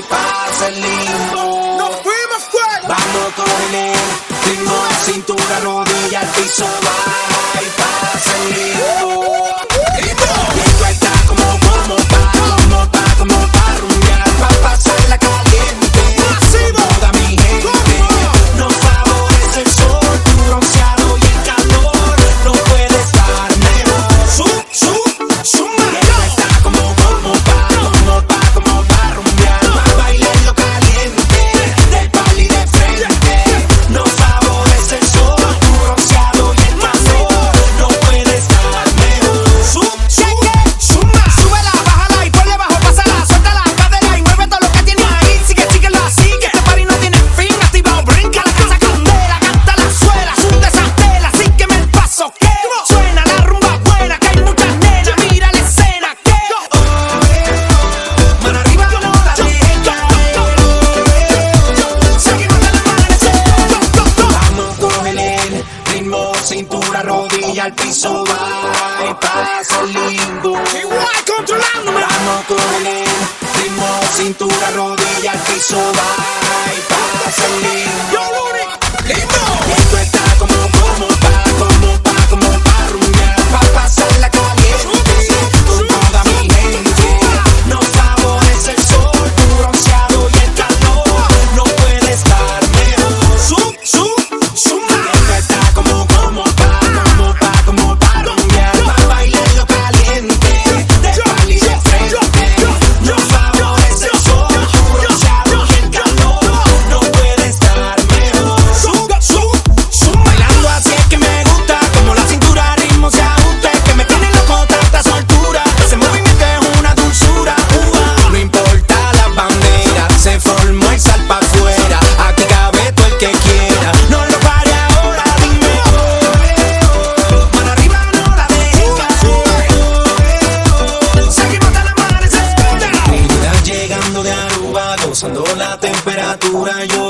y pase lindo. Nos fuimos fuera. Vamos con él, ritmo de cintura, rodilla al piso, va y. al piso va. Gozando la temperatura, yo